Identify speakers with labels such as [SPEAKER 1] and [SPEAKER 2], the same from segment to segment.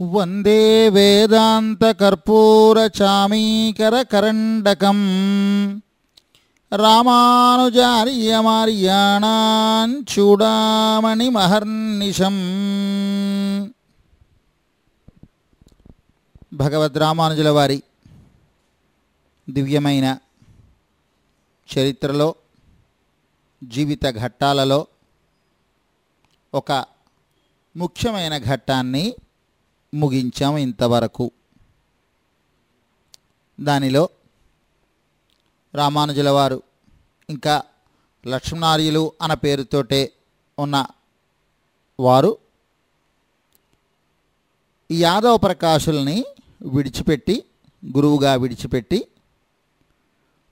[SPEAKER 1] వందే వేదాంతకర్పూరచామీకరకరండకం రామానుజార్యమార్యాణాన్ చూడామణి మహర్నిశం భగవద్ రామానుజుల వారి దివ్యమైన చరిత్రలో జీవిత ఘట్టాలలో ఒక ముఖ్యమైన ఘట్టాన్ని ముగించాము ఇంతవరకు. దానిలో రామానుజుల వారు ఇంకా లక్ష్మణార్యులు అన్న పేరుతోటే ఉన్న వారు యాదవ ప్రకాశుల్ని విడిచిపెట్టి గురువుగా విడిచిపెట్టి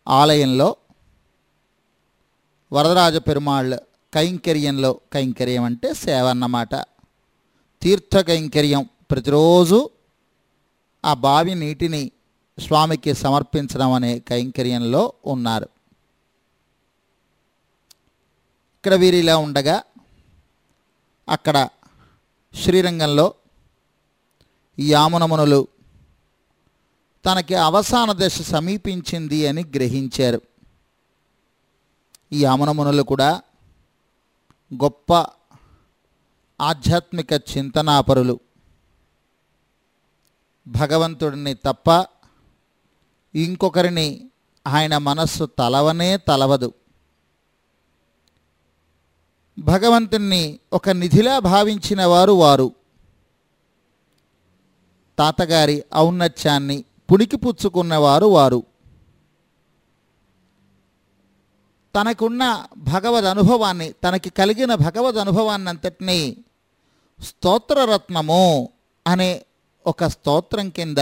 [SPEAKER 1] ఆలయంలో వరదరాజ పెరుమాళ్ళ కైంకర్యంలో కైంకర్యం అంటే సేవ అన్నమాట. తీర్థ కైంకర్యం ప్రతిరోజు ఆ బావి నీటిని స్వామికి సమర్పించడం అనే కైంకర్యంలో ఉన్నారు. ఇక్కడ వీరిలా ఉండగా అక్కడ శ్రీరంగంలో యామునమునులు తనకి అవసాన దశ సమీపించింది అని గ్రహించారు. ఈ యామునమునులు కూడా గొప్ప ఆధ్యాత్మిక చింతనాపరులు. భగవంతుడిని తప్ప ఇంకొకరిని ఆయన మనస్సు తలవనే తలవదు. భగవంతుణ్ణి ఒక నిధిలా భావించిన వారు వారు. తాతగారి ఔన్నత్యాన్ని పుణికిపుచ్చుకున్నవారు వారు. తనకున్న భగవద్ అనుభవాన్ని తనకి కలిగిన భగవద్ అనుభవాన్నంతటినీ స్తోత్రరత్నము అనే ఒక స్తోత్రం కింద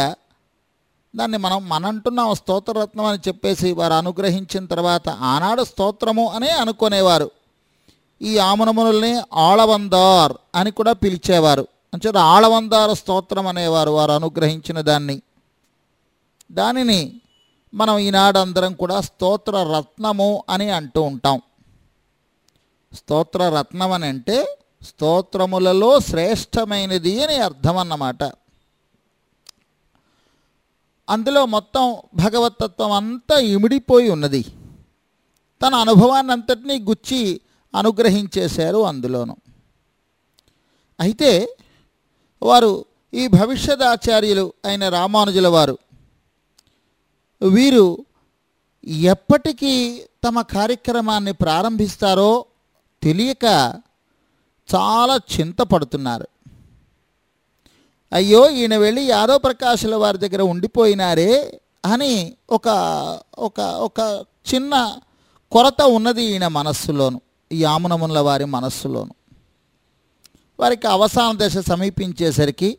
[SPEAKER 1] దాన్ని మనం మనంటున్నాం స్తోత్రరత్నం అని చెప్పేసి వారు అనుగ్రహించిన తర్వాత ఆనాడు స్తోత్రము అనే అనుకునేవారు. ఈ ఆమనమునుల్ని ఆళవందార్ అని కూడా పిలిచేవారు. అంటే ఆళవందార స్తోత్రం అనేవారు వారు అనుగ్రహించిన దాన్ని. దానిని మనం ఈనాడు అందరం కూడా స్తోత్ర రత్నము అని అంటూ ఉంటాం. స్తోత్ర రత్నం అని అంటే స్తోత్రములలో శ్రేష్టమైనది అని అర్థం అన్నమాట. అందులో మొత్తం భగవతత్వం అంతా ఇమిడిపోయి ఉన్నది. తన అనుభవాన్ని అంతటినీ గుచ్చి అనుగ్రహించేశారు అందులోను. అయితే వారు ఈ భవిష్యత్ ఆచార్యులు అయిన రామానుజుల వారు వీరు ఎప్పటికీ తమ కార్యక్రమాన్ని ప్రారంభిస్తారో తెలియక చాలా చింతపడుతున్నారు. అయ్యో ఈయన వెళ్ళి యాదవ ప్రకాశుల వారి దగ్గర ఉండిపోయినారే అని ఒక ఒక ఒక చిన్న కొరత ఉన్నది ఈయన మనస్సులోను ఈ యామునముల వారి మనస్సులోను. వారికి అవసాన దశ సమీపించేసరికి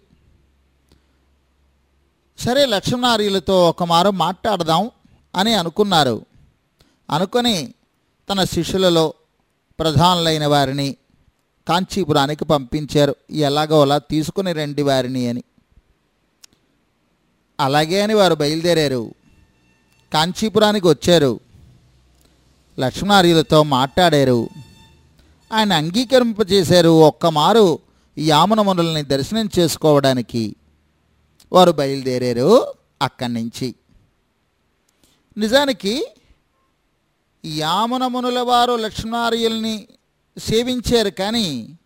[SPEAKER 1] సరే లక్ష్మణార్యులతో ఒక మారు మాట్లాడదాం అని అనుకున్నారు. అనుకొని తన శిష్యులలో ప్రధానులైన వారిని కాంచీపురానికి పంపించారు. ఎలాగో అలా తీసుకుని రండి వారిని అని. అలాగే అని వారు బయలుదేరారు. కాంచీపురానికి వచ్చారు. లక్ష్మణార్యులతో మాట్లాడారు. ఆయన అంగీకరింపజేశారు. ఒక్కమారు మారు దర్శనం చేసుకోవడానికి. వారు బయలుదేరారు అక్కడి నుంచి. నిజానికి యామునమునుల వారు లక్ష్మణార్యుల్ని సేవించారు కానీ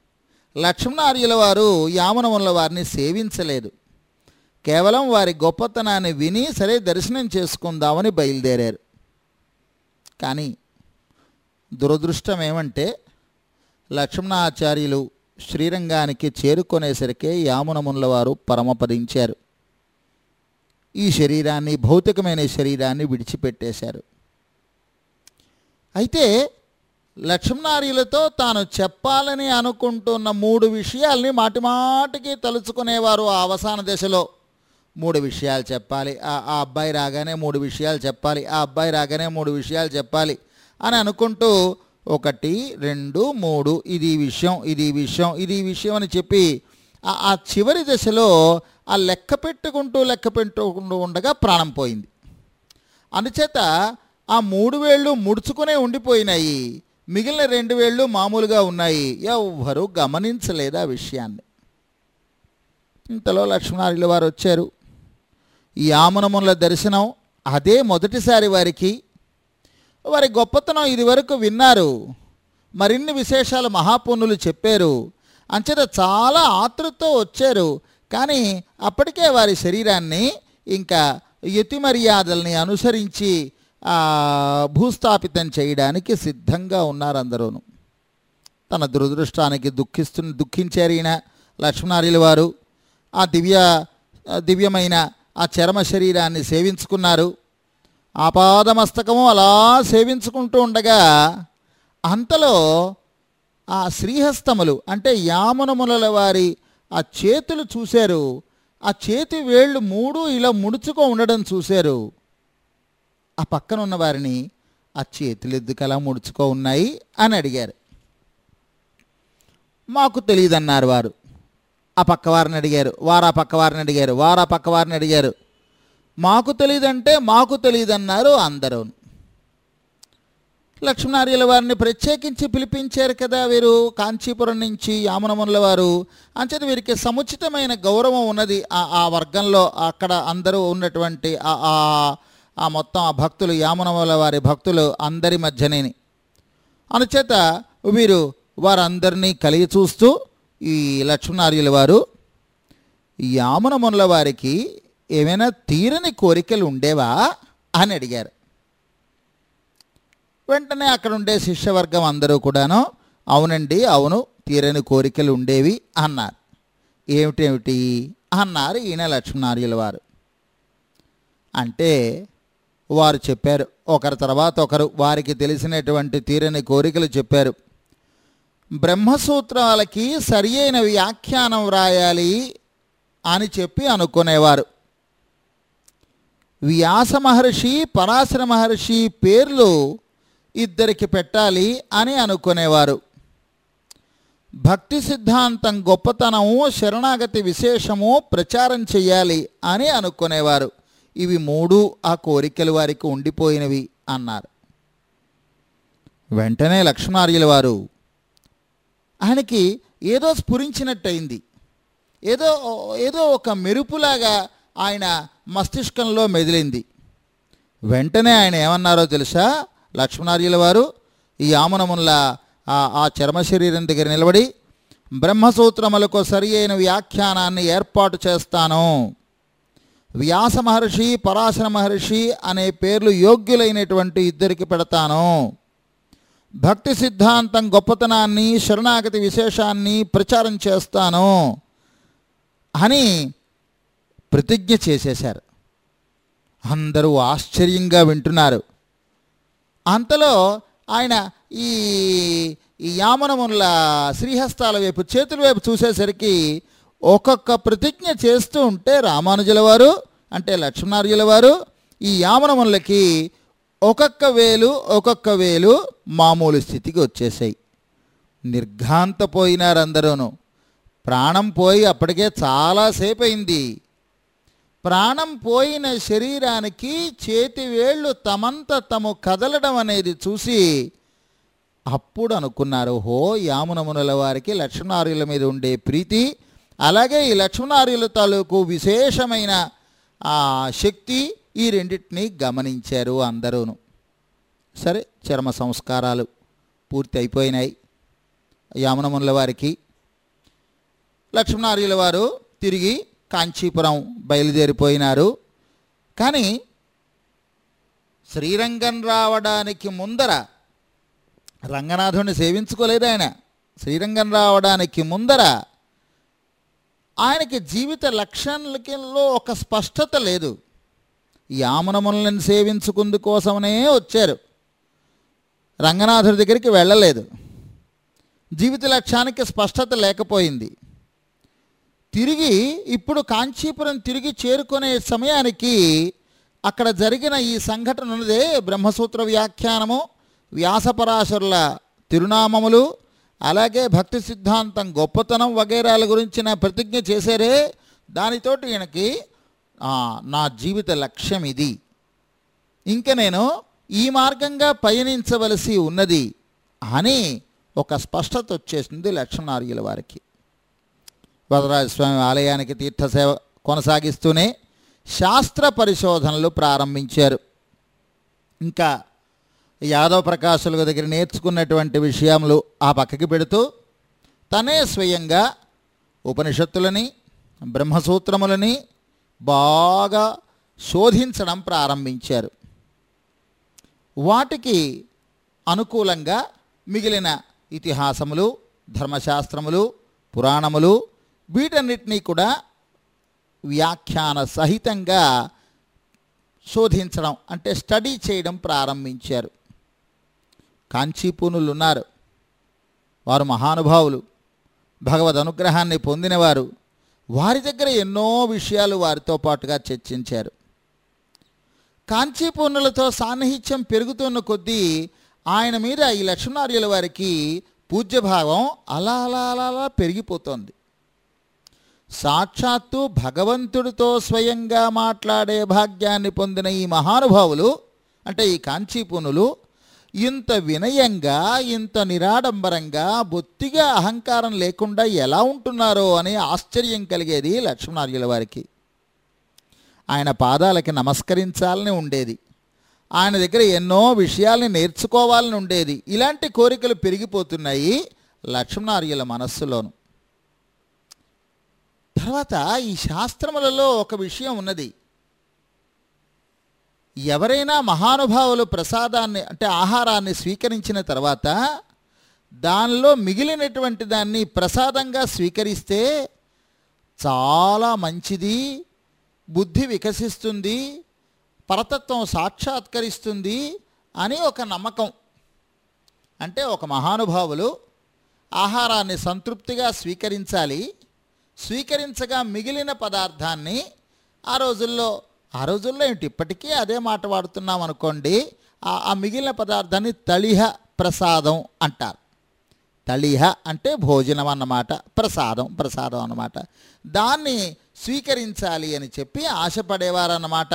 [SPEAKER 1] లక్ష్మణార్యుల వారు యామనముల వారిని సేవించలేదు. కేవలం వారి గొప్పతనాన్ని విని సరే దర్శనం చేసుకుందామని బయలుదేరారు. కానీ దురదృష్టం ఏమంటే లక్ష్మణాచార్యులు శ్రీరంగానికి చేరుకునేసరికే యామునముల వారు పరమపదించారు. ఈ శరీరాన్ని భౌతికమైన శరీరాన్ని విడిచిపెట్టేశారు. అయితే లక్ష్మణార్యులతో తాను చెప్పాలని అనుకుంటున్న మూడు విషయాల్ని మాటిమాటికి తలుచుకునేవారు ఆ అవసాన దశలో. మూడు విషయాలు చెప్పాలి. ఆ ఆ అబ్బాయి రాగానే మూడు విషయాలు చెప్పాలి. ఆ అబ్బాయి రాగానే మూడు విషయాలు చెప్పాలి అని అనుకుంటూ ఒకటి రెండు మూడు ఇది విషయం ఇది విషయం ఇది విషయం అని చెప్పి ఆ- ఆ చివరి దశలో ఆ లెక్క పెట్టుకుంటూ లెక్క పెట్టుకుంటూ ఉండగా ప్రాణం పోయింది. అందుచేత ఆ మూడు వేళ్ళు ముడుచుకునే ఉండిపోయినాయి. మిగిలిన రెండు వేళ్ళు మామూలుగా ఉన్నాయి. ఎవ్వరూ గమనించలేదు ఆ విషయాన్ని? ఇంతలో లక్ష్మణార్యుల వారు వచ్చారు. ఈ ఆమనముల దర్శనం అదే మొదటిసారి వారికి. వారి గొప్పతనం ఇదివరకు విన్నారు. మరిన్ని విశేషాలు మహాపుణులు చెప్పారు. అంచేత చాలా ఆతృతతో వచ్చారు. కానీ అప్పటికే వారి శరీరాన్ని ఇంకా యతి మర్యాదల్ని అనుసరించి భూస్థాపితం చేయడానికి సిద్ధంగా ఉన్నారు అందరూను తన దురదృష్టానికి దుఃఖిస్తు దుఃఖించారు ఈయన లక్ష్మణార్యుల వారు. ఆ దివ్య దివ్యమైన ఆ చర్మ శరీరాన్ని సేవించుకున్నారు. ఆపాదమస్తకము అలా సేవించుకుంటూ ఉండగా అంతలో ఆ శ్రీహస్తములు అంటే యామునముల వారి ఆ చేతులు చూశారు. ఆ చేతి వేళ్ళు మూడు ఇలా ముడుచుకో ఉండడం చూశారు. ఆ పక్కన ఉన్న వారిని ఆ చేతులు ఎందుకు ముడుచుకో ఉన్నాయి అని అడిగారు. మాకు తెలియదన్నారు వారు. ఆ పక్క వారిని అడిగారు. వారు ఆ పక్క వారిని అడిగారు. వారు ఆ పక్క వారిని అడిగారు. మాకు తెలియదంటే మాకు తెలియదన్నారు అందరూ. లక్ష్మణార్యుల వారిని ప్రత్యేకించి పిలిపించారు కదా వీరు కాంచీపురం నుంచి యామనముల వారు. అంచేత వీరికి సముచితమైన గౌరవం ఉన్నది. ఆ ఆ వర్గంలో అక్కడ అందరూ ఉన్నటువంటి ఆ- ఆ మొత్తం ఆ భక్తులు యామునముల వారి భక్తులు అందరి మధ్యనేని అనుచేత వీరు వారందరినీ కలిగి చూస్తూ ఈ లక్ష్మణార్యుల వారు యామునముల వారికి ఏమైనా తీరని కోరికలు ఉండేవా అని అడిగారు. వెంటనే అక్కడ ఉండే శిష్యవర్గం అందరూ కూడాను అవునండి అవును తీరని కోరికలు ఉండేవి అన్నారు. ఏమిటేమిటి? అన్నారు ఈయన లక్ష్మణార్యుల వారు. అంటే వారు చెప్పారు. ఒకరి తర్వాత ఒకరు వారికి తెలిసినటువంటి తీరని కోరికలు చెప్పారు. బ్రహ్మసూత్రాలకి సరి అయిన వ్యాఖ్యానం వ్రాయాలి అని చెప్పి అనుకునేవారు. వ్యాస మహర్షి పరాశర మహర్షి పేర్లు ఇద్దరికి పెట్టాలి అని అనుకునేవారు. భక్తి సిద్ధాంతం గొప్పతనము శరణాగతి విశేషము ప్రచారం చేయాలి అని అనుకునేవారు. ఇవి మూడు ఆ కోరికలు వారికి ఉండిపోయినవి అన్నారు. వెంటనే లక్ష్మణార్యుల వారు ఆయనకి ఏదో స్ఫురించినట్టయింది. ఏదో ఏదో ఒక మెరుపులాగా ఆయన మస్తిష్కంలో మెదిలింది. వెంటనే ఆయన ఏమన్నారో తెలుసా? లక్ష్మణార్యుల వారు ఈ ఆమనముల ఆ- ఆ చర్మ శరీరం దగ్గర నిలబడి బ్రహ్మసూత్రములకు సరి అయిన వ్యాఖ్యానాన్ని ఏర్పాటు చేస్తాను. వ్యాస మహర్షి పరాశర మహర్షి అనే పేర్లు యోగ్యులైనటువంటి ఇద్దరికి పెడతాను. భక్తి సిద్ధాంతం గొప్పతనాన్ని శరణాగతి విశేషాన్ని ప్రచారం చేస్తాను అని ప్రతిజ్ఞ చేసేశారు. అందరూ ఆశ్చర్యంగా వింటున్నారు. అంతలో ఆయన ఈ ఈ యామనముల శ్రీహస్తాల వైపు చేతుల వైపు చూసేసరికి ఒక్కొక్క ప్రతిజ్ఞ చేస్తూ ఉంటే రామానుజుల వారు అంటే లక్ష్మణార్యుల వారు ఈ యామనములకి ఒక్కొక్క వేలు ఒక్కొక్క వేలు మామూలు స్థితికి వచ్చేసాయి. నిర్ఘాంతపోయినారు అందరూను ప్రాణం పోయి అప్పటికే చాలాసేపు అయింది ప్రాణం పోయిన శరీరానికి చేతివేళ్ళు తమంత తము కదలడం అనేది చూసి అప్పుడు అనుకున్నారు హో యామునమునుల వారికి లక్ష్మణార్యుల మీద ఉండే ప్రీతి అలాగే ఈ లక్ష్మణార్యుల తాలూకు విశేషమైన ఆ శక్తి ఈ రెండింటినీ గమనించారు అందరూను. సరే చర్మ సంస్కారాలు పూర్తి అయిపోయినాయి. యామనముల వారికి లక్ష్మణార్యుల వారు తిరిగి కాంచీపురం బయలుదేరిపోయినారు. కానీ శ్రీరంగం రావడానికి ముందర రంగనాథుడిని సేవించుకోలేదు ఆయన. శ్రీరంగం రావడానికి ముందర ఆయనకి జీవిత లక్ష్యాలలో ఒక స్పష్టత లేదు. యామనములను సేవించుకుందు కోసమనే వచ్చారు. రంగనాథుడి దగ్గరికి వెళ్ళలేదు. జీవిత లక్ష్యానికి స్పష్టత లేకపోయింది. తిరిగి ఇప్పుడు కాంచీపురం తిరిగి చేరుకునే సమయానికి అక్కడ జరిగిన ఈ సంఘటన ఉన్నదే బ్రహ్మసూత్ర వ్యాఖ్యానము వ్యాసపరాశరుల తిరునామములు అలాగే భక్తి సిద్ధాంతం గొప్పతనం వగైరాల నా ప్రతిజ్ఞ చేశారే దానితోటి ఈయనకి నా జీవిత లక్ష్యం ఇది. ఇంకా నేను ఈ మార్గంగా పయనించవలసి ఉన్నది అని ఒక స్పష్టత వచ్చేసింది లక్ష్మణార్యుల వారికి. వరదరాజస్వామి ఆలయానికి తీర్థసేవ కొనసాగిస్తూనే శాస్త్ర పరిశోధనలు ప్రారంభించారు. ఇంకా యాదవ ప్రకాశుల దగ్గర నేర్చుకున్నటువంటి విషయములు ఆ పక్కకి పెడుతూ తనే స్వయంగా ఉపనిషత్తులని బ్రహ్మసూత్రములని బాగా శోధించడం ప్రారంభించారు. వాటికి అనుకూలంగా మిగిలిన ఇతిహాసములు ధర్మశాస్త్రములు పురాణములు వీటన్నిటినీ కూడా వ్యాఖ్యాన సహితంగా శోధించడం అంటే స్టడీ చేయడం ప్రారంభించారు. కాంచీపూనులు ఉన్నారు వారు మహానుభావులు. భగవద్ అనుగ్రహాన్ని పొందినవారు. వారి దగ్గర ఎన్నో విషయాలు వారితో పాటుగా చర్చించారు. కాంచీపూర్ణులతో సాన్నిహిత్యం పెరుగుతున్న కొద్దీ ఆయన మీద ఈ లక్ష్మణార్యుల వారికి పూజ్యభావం అలా అలా అలా అలా పెరిగిపోతోంది. సాక్షాత్తు భగవంతుడితో స్వయంగా మాట్లాడే భాగ్యాన్ని పొందిన ఈ మహానుభావులు అంటే ఈ కాంచీపూనులు ఇంత వినయంగా ఇంత నిరాడంబరంగా బొత్తిగా అహంకారం లేకుండా ఎలా ఉంటున్నారో అని ఆశ్చర్యం కలిగేది లక్ష్మణార్యుల వారికి. ఆయన పాదాలకి నమస్కరించాలని ఉండేది. ఆయన దగ్గర ఎన్నో విషయాల్ని నేర్చుకోవాలని ఉండేది. ఇలాంటి కోరికలు పెరిగిపోతున్నాయి లక్ష్మణార్యుల మనస్సులోను. తర్వాత ఈ శాస్త్రములలో ఒక విషయం ఉన్నది. ఎవరైనా మహానుభావులు ప్రసాదాన్ని అంటే ఆహారాన్ని స్వీకరించిన తర్వాత దానిలో మిగిలినటువంటి దాన్ని ప్రసాదంగా స్వీకరిస్తే చాలా మంచిది బుద్ధి వికసిస్తుంది పరతత్వం సాక్షాత్కరిస్తుంది అని ఒక నమ్మకం. అంటే ఒక మహానుభావులు ఆహారాన్ని సంతృప్తిగా స్వీకరించాలి స్వీకరించగా మిగిలిన పదార్థాన్ని ఆ రోజుల్లో ఆ రోజుల్లో ఏంటి ఇప్పటికీ అదే మాట వాడుతున్నాం అనుకోండి ఆ ఆ మిగిలిన పదార్థాన్ని తళిహ ప్రసాదం అంటారు. తళిహ అంటే భోజనం అన్నమాట ప్రసాదం ప్రసాదం అన్నమాట. దాన్ని స్వీకరించాలి అని చెప్పి ఆశపడేవారన్నమాట.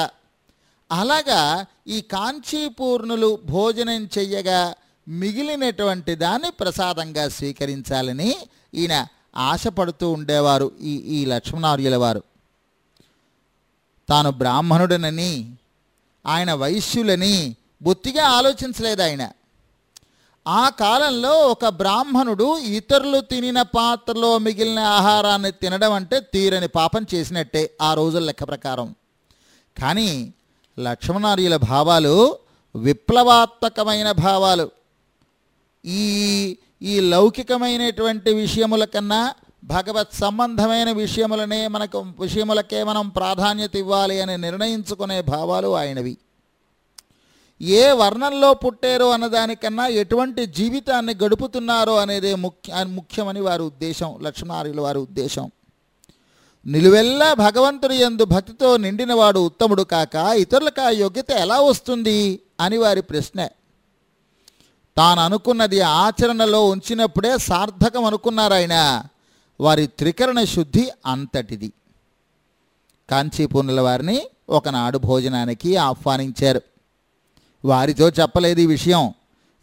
[SPEAKER 1] అలాగా ఈ కాంచీపూర్ణులు భోజనం చెయ్యగా మిగిలినటువంటి దాన్ని ప్రసాదంగా స్వీకరించాలని ఈయన ఆశపడుతూ ఉండేవారు ఈ ఈ లక్ష్మణార్యుల వారు. తాను బ్రాహ్మణుడనని ఆయన వైశ్యులని బొత్తిగా ఆలోచించలేదు ఆయన. ఆ కాలంలో ఒక బ్రాహ్మణుడు ఇతరులు తినిన పాత్రలో మిగిలిన ఆహారాన్ని తినడం అంటే తీరని పాపం చేసినట్టే ఆ రోజుల లెక్క ప్రకారం. కానీ లక్ష్మణార్యుల భావాలు విప్లవాత్మకమైన భావాలు. ఈ ఈ లౌకికమైనటువంటి విషయముల కన్నా భగవత్ సంబంధమైన విషయములనే మనకు విషయములకే మనం ప్రాధాన్యత ఇవ్వాలి అని నిర్ణయించుకునే భావాలు ఆయనవి. ఏ వర్ణంలో పుట్టారో అన్నదానికన్నా ఎటువంటి జీవితాన్ని గడుపుతున్నారో అనేదే ముఖ్య ముఖ్యమని వారి ఉద్దేశం లక్ష్మణార్యుల వారి ఉద్దేశం. నిలువెల్లా భగవంతుడి యందు భక్తితో నిండినవాడు ఉత్తముడు కాక ఇతరులకు ఆ యోగ్యత ఎలా వస్తుంది అని వారి ప్రశ్న. తాను అనుకున్నది ఆచరణలో ఉంచినప్పుడే సార్థకం అనుకున్నారు ఆయన వారి త్రికరణ శుద్ధి అంతటిది. కాంచీపూర్ణుల వారిని ఒకనాడు భోజనానికి ఆహ్వానించారు. వారితో చెప్పలేదు ఈ విషయం.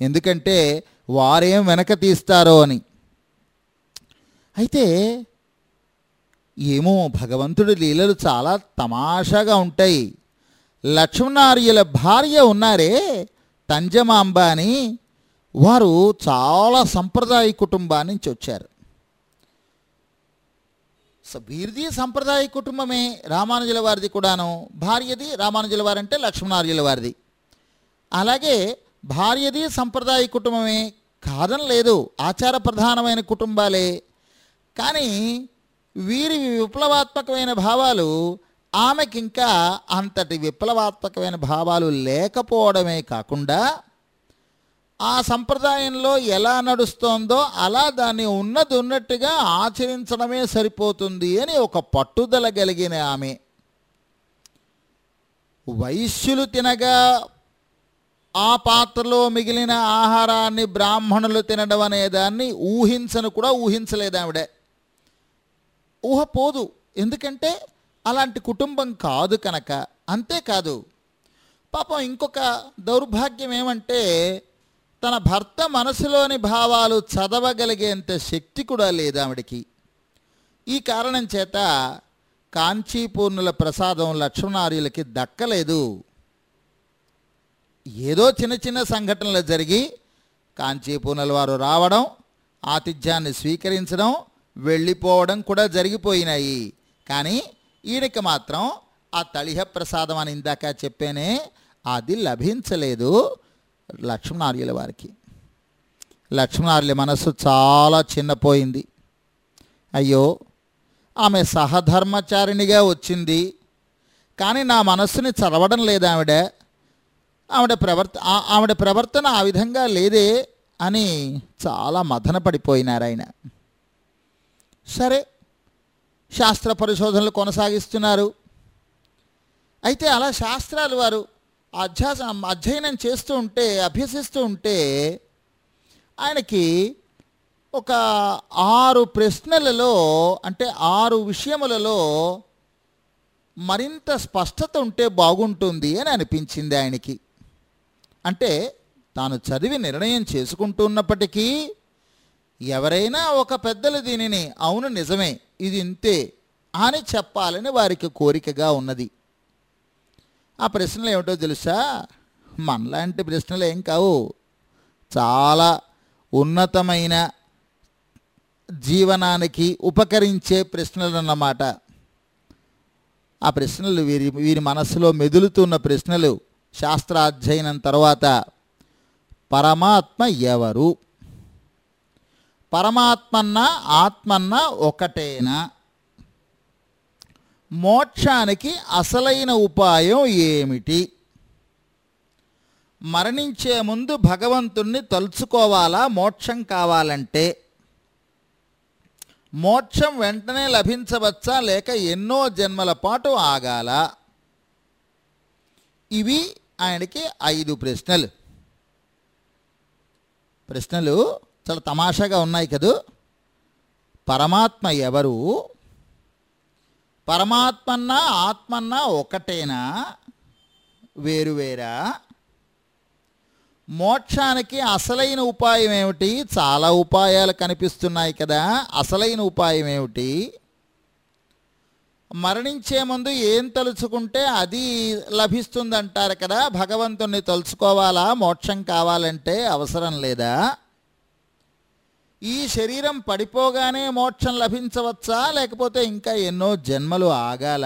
[SPEAKER 1] ఎందుకంటే వారేం వెనక తీస్తారో అని. అయితే ఏమో భగవంతుడి లీలలు చాలా తమాషాగా ఉంటాయి. లక్ష్మణార్యుల భార్య ఉన్నారే తంజమాంబ అని. వారు చాలా సంప్రదాయ కుటుంబాన్నించి వచ్చారు. వీరిది సంప్రదాయ కుటుంబమే రామానుజుల వారిది కూడాను. భార్యది రామానుజుల వారంటే లక్ష్మణార్యుల వారిది. అలాగే భార్యది సంప్రదాయ కుటుంబమే కాదని లేదు ఆచార ప్రధానమైన కుటుంబాలే. కానీ వీరి విప్లవాత్మకమైన భావాలు ఆమెకి ఇంకా అంతటి విప్లవాత్మకమైన భావాలు లేకపోవడమే కాకుండా ఆ సంప్రదాయంలో ఎలా నడుస్తోందో అలా దాన్ని ఉన్నది ఉన్నట్టుగా ఆచరించడమే సరిపోతుంది అని ఒక పట్టుదల కలిగిన ఆమె. వైశ్యులు తినగా ఆ పాత్రలో మిగిలిన ఆహారాన్ని బ్రాహ్మణులు తినడం అనే దాన్ని ఊహించను కూడా ఊహించలేదు ఆవిడ. ఊహ పోదు. ఎందుకంటే అలాంటి కుటుంబం కాదు కనుక. అంతేకాదు. పాపం ఇంకొక దౌర్భాగ్యం ఏమంటే తన భర్త మనసులోని భావాలు చదవగలిగేంత శక్తి కూడా లేదు ఆవిడకి. ఈ కారణం చేత కాంచీపూర్ణుల ప్రసాదం లక్ష్మణార్యులకి దక్కలేదు. ఏదో చిన్న చిన్న సంఘటనలు జరిగి కాంచీపూర్ణుల వారు రావడం ఆతిథ్యాన్ని స్వీకరించడం వెళ్ళిపోవడం కూడా జరిగిపోయినాయి. కానీ ఈయనకి మాత్రం ఆ తళిహ ప్రసాదం అని ఇందాక చెప్పేనే అది లభించలేదు. లక్ష్మణార్యుల వారికి. లక్ష్మణార్యుల మనస్సు చాలా చిన్నపోయింది. అయ్యో ఆమె సహధర్మచారిణిగా వచ్చింది. కానీ నా మనస్సుని చదవడం లేదు ఆవిడ. ఆవిడ ప్రవర్త ఆవిడ ప్రవర్తన ఆ విధంగా లేదే అని చాలా మదన పడిపోయినారు ఆయన. సరే శాస్త్ర పరిశోధనలు కొనసాగిస్తున్నారు. అయితే అలా శాస్త్రాలు వారు అధ్యాస అధ్యయనం చేస్తూ ఉంటే అభ్యసిస్తూ ఉంటే ఆయనకి ఒక ఆరు ప్రశ్నలలో అంటే ఆరు విషయములలో మరింత స్పష్టత ఉంటే బాగుంటుంది అని అనిపించింది ఆయనకి. అంటే తాను చదివి నిర్ణయం చేసుకుంటున్నప్పటికీ ఎవరైనా ఒక పెద్దలు దీనిని అవును నిజమే ఇది ఇంతే అని చెప్పాలని వారికి కోరికగా ఉన్నది. ఆ ప్రశ్నలు ఏమిటో తెలుసా? మనలాంటి ప్రశ్నలు ఏం కావు. చాలా ఉన్నతమైన జీవనానికి ఉపకరించే ప్రశ్నలు అన్నమాట ఆ ప్రశ్నలు వీరి వీరి మనస్సులో మెదులుతున్న ప్రశ్నలు శాస్త్రాధ్యయనం తర్వాత. పరమాత్మ ఎవరు? పరమాత్మన్న ఆత్మన్న ఒకటేనా? మోక్షానికి అసలైన ఉపాయం ఏమిటి? మరణించే ముందు భగవంతుణ్ణి తలుచుకోవాలా? మోక్షం కావాలంటే. మోక్షం వెంటనే లభించవచ్చా? లేక ఎన్నో జన్మల పాటు ఆగాల? ఇవి ఆయనకి ఐదు ప్రశ్నలు. ప్రశ్నలు చాలా తమాషాగా ఉన్నాయి కదూ? పరమాత్మ ఎవరు? పరమాత్మన్న ఆత్మన్న ఒకటేనా? వేరువేరా మోక్షానికి అసలైన ఉపాయం ఏమిటి? చాలా ఉపాయాలు కనిపిస్తున్నాయి కదా అసలైన ఉపాయం ఏమిటి? మరణించే ముందు ఏం తలుచుకుంటే అది లభిస్తుందంటారు కదా భగవంతుణ్ణి తలుచుకోవాలా? మోక్షం కావాలంటే అవసరం లేదా? ఈ శరీరం పడిపోగానే మోక్షం లభించవచ్చా? లేకపోతే ఇంకా ఎన్నో జన్మలు ఆగాల?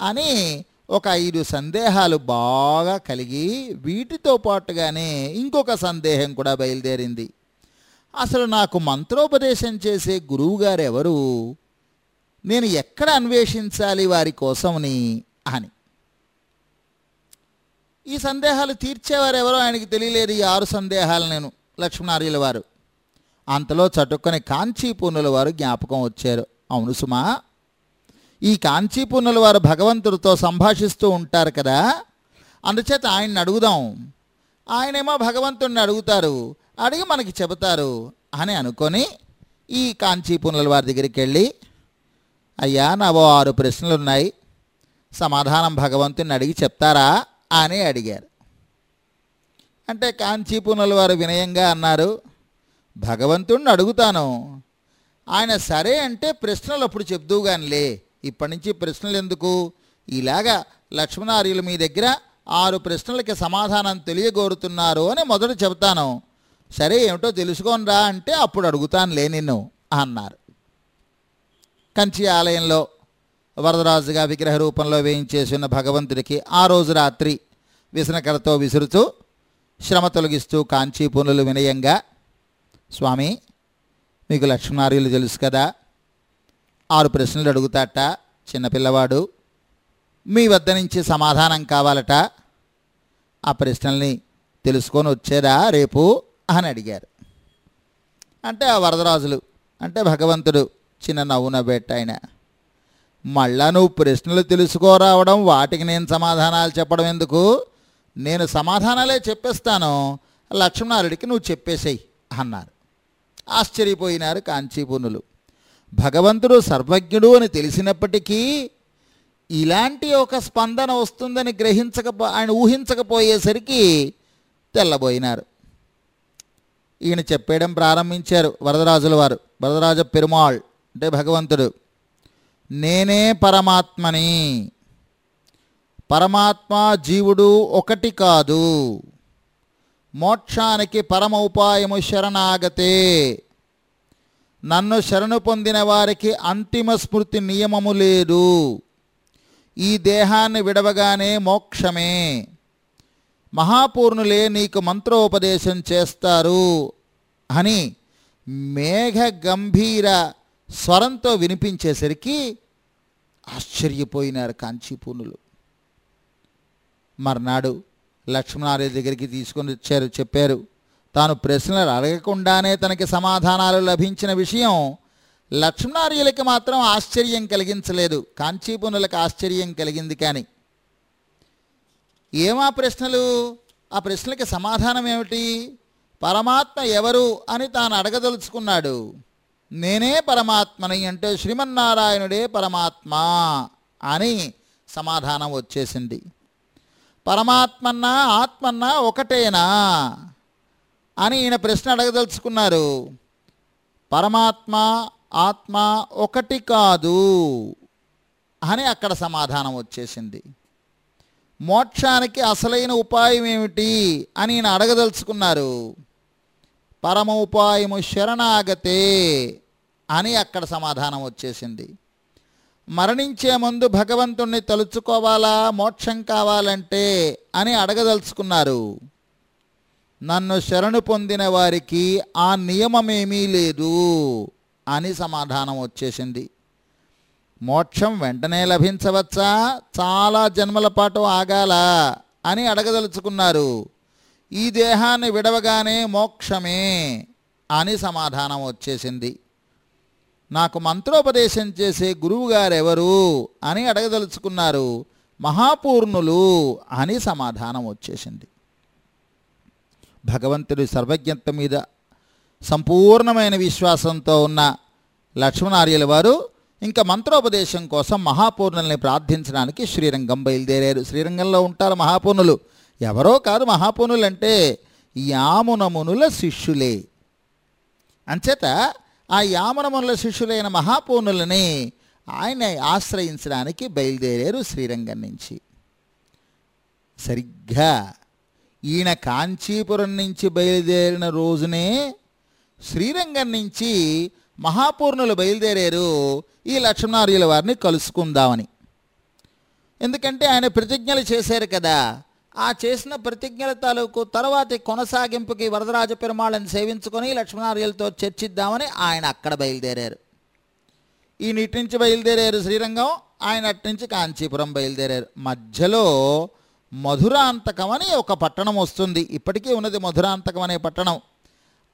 [SPEAKER 1] అని ఒక ఐదు సందేహాలు బాగా కలిగి వీటితో పాటుగానే ఇంకొక సందేహం కూడా బయలుదేరింది. అసలు నాకు మంత్రోపదేశం చేసే గురువుగారు ఎవరు నేను ఎక్కడ అన్వేషించాలి వారి కోసమని అని. ఈ సందేహాలు తీర్చేవారు ఎవరో ఆయనకి తెలియలేదు ఈ ఆరు సందేహాలు నేను లక్ష్మణార్యుల వారు. అంతలో చటుక్కని కాంచీపూర్ణుల వారు జ్ఞాపకం వచ్చారు. అవును సుమా ఈ కాంచీపూర్ణుల వారు భగవంతుడితో సంభాషిస్తూ ఉంటారు కదా. అందుచేత ఆయన్ని అడుగుదాం. ఆయనేమో భగవంతుడిని అడుగుతారు. అడిగి మనకి చెబుతారు అని అనుకొని ఈ కాంచీపూర్ణుల వారి దగ్గరికి వెళ్ళి అయ్యా నావో ఆరు ప్రశ్నలు ఉన్నాయి సమాధానం భగవంతుని అడిగి చెప్తారా అని అడిగారు. అంటే కాంచీపూర్ణుల వారు వినయంగా అన్నారు. భగవంతుణ్ణి అడుగుతాను. ఆయన సరే అంటే ప్రశ్నలు అప్పుడు చెప్దువు గానిలే. ఇప్పటి నుంచి ప్రశ్నలు ఎందుకు? ఇలాగా లక్ష్మణార్యులు మీ దగ్గర ఆరు ప్రశ్నలకి సమాధానం తెలియగోరుతున్నారు అని మొదట చెబుతాను. సరే ఏమిటో తెలుసుకోనరా అంటే అప్పుడు అడుగుతానులే నిన్ను అన్నారు. కంచి ఆలయంలో వరదరాజుగా విగ్రహ రూపంలో వేయించేసి ఉన్న భగవంతుడికి ఆ రోజు రాత్రి విసనకరతో విసురుతూ శ్రమ తొలగిస్తూ కాంచీ పునులు వినయంగా స్వామి మీకు లక్ష్మణార్యులు తెలుసు కదా. ఆరు ప్రశ్నలు అడుగుతాట చిన్నపిల్లవాడు మీ వద్ద నుంచి సమాధానం కావాలట. ఆ ప్రశ్నల్ని తెలుసుకొని వచ్చేదా రేపు అని అడిగారు. అంటే ఆ వరదరాజులు అంటే భగవంతుడు చిన్న నవ్వు నవ్వేట ఆయన. మళ్ళా నువ్వు ప్రశ్నలు తెలుసుకోరావడం వాటికి నేను సమాధానాలు చెప్పడం ఎందుకు? నేను సమాధానాలే చెప్పేస్తాను. లక్ష్మణారుడికి నువ్వు చెప్పేసేయి అన్నారు. ఆశ్చర్యపోయినారు కాంచీపునులు. భగవంతుడు సర్వజ్ఞుడు అని తెలిసినప్పటికీ ఇలాంటి ఒక స్పందన వస్తుందని గ్రహించకపో ఆయన ఊహించకపోయేసరికి తెల్లబోయినారు. ఈయన చెప్పేయడం ప్రారంభించారు వరదరాజుల వారు. వరదరాజ పెరుమాళ్ అంటే భగవంతుడు నేనే పరమాత్మని. పరమాత్మ జీవుడు ఒకటి కాదు. మోక్షానికి పరమ ఉపాయము శరణాగతే. నన్ను శరణు పొందిన వారికి అంతిమ స్మృతి నియమము లేదు. ఈ దేహాన్ని విడవగానే మోక్షమే. మహాపూర్ణులే నీకు మంత్రోపదేశం చేస్తారు. అని మేఘ గంభీర స్వరంతో వినిపించేసరికి ఆశ్చర్యపోయినారు కాంచీపూర్ణులు. మర్నాడు లక్ష్మణార్య దగ్గరికి తీసుకొని వచ్చారు చెప్పారు తాను ప్రశ్నలు అడగకుండానే తనకి సమాధానాలు లభించిన విషయం లక్ష్మణార్యులకి మాత్రం ఆశ్చర్యం కలిగించలేదు. కాంచీపునులకు ఆశ్చర్యం కలిగింది కానీ. ఏమా ప్రశ్నలు? ఆ ప్రశ్నలకి సమాధానం ఏమిటి? పరమాత్మ ఎవరు అని తాను అడగదలుచుకున్నాడు. నేనే పరమాత్మని అంటే శ్రీమన్నారాయణుడే పరమాత్మ అని సమాధానం వచ్చేసింది. పరమాత్మన్నా ఆత్మన్నా ఒకటేనా? అని ఈయన ప్రశ్న అడగదలుచుకున్నారు. పరమాత్మ ఆత్మ ఒకటి కాదు అని అక్కడ సమాధానం వచ్చేసింది. మోక్షానికి అసలైన ఉపాయం ఏమిటి అని ఈయన అడగదలుచుకున్నారు. పరమ ఉపాయము శరణాగతే అని అక్కడ సమాధానం వచ్చేసింది. మరణించే ముందు భగవంతుణ్ణి తలుచుకోవాలా? మోక్షం కావాలంటే అని అడగదలుచుకున్నారు. నన్ను శరణు పొందిన వారికి ఆ నియమమేమీ లేదు అని సమాధానం వచ్చేసింది. మోక్షం వెంటనే లభించవచ్చా? చాలా జన్మల పాటు ఆగాల? అని అడగదలుచుకున్నారు. ఈ దేహాన్ని విడవగానే మోక్షమే అని సమాధానం వచ్చేసింది. నాకు మంత్రోపదేశం చేసే గురువుగారెవరు అని అడగదలుచుకున్నారు. మహాపూర్ణులు అని సమాధానం వచ్చేసింది. భగవంతుడి సర్వజ్ఞత మీద సంపూర్ణమైన విశ్వాసంతో ఉన్న లక్ష్మణార్యుల వారు ఇంకా మంత్రోపదేశం కోసం మహాపూర్ణుల్ని ప్రార్థించడానికి శ్రీరంగం బయలుదేరారు. శ్రీరంగంలో ఉంటారు మహాపూర్ణులు. ఎవరో కాదు మహాపూర్ణులు అంటే యామునమునుల శిష్యులే. అంచేత ఆ యామనముల శిష్యులైన మహాపూర్ణులని ఆయన ఆశ్రయించడానికి బయలుదేరారు శ్రీరంగం నుంచి. సరిగ్గా ఈయన కాంచీపురం నుంచి బయలుదేరిన రోజునే శ్రీరంగం నుంచి మహాపూర్ణులు బయలుదేరారు. ఈ లక్ష్మణార్యుల వారిని కలుసుకుందామని. ఎందుకంటే ఆయన ప్రతిజ్ఞలు చేశారు కదా. ఆ చేసిన ప్రతిజ్ఞల తాలూకు తర్వాతి కొనసాగింపుకి వరదరాజ పెరుమాళ్ళని సేవించుకొని లక్ష్మణార్యులతో చర్చిద్దామని ఆయన అక్కడ బయలుదేరారు. ఈయన ఇటు నుంచి బయలుదేరారు శ్రీరంగం ఆయన అటు నుంచి కాంచీపురం బయలుదేరారు. మధ్యలో మధురాంతకం అని ఒక పట్టణం వస్తుంది. ఇప్పటికీ ఉన్నది మధురాంతకం అనే పట్టణం.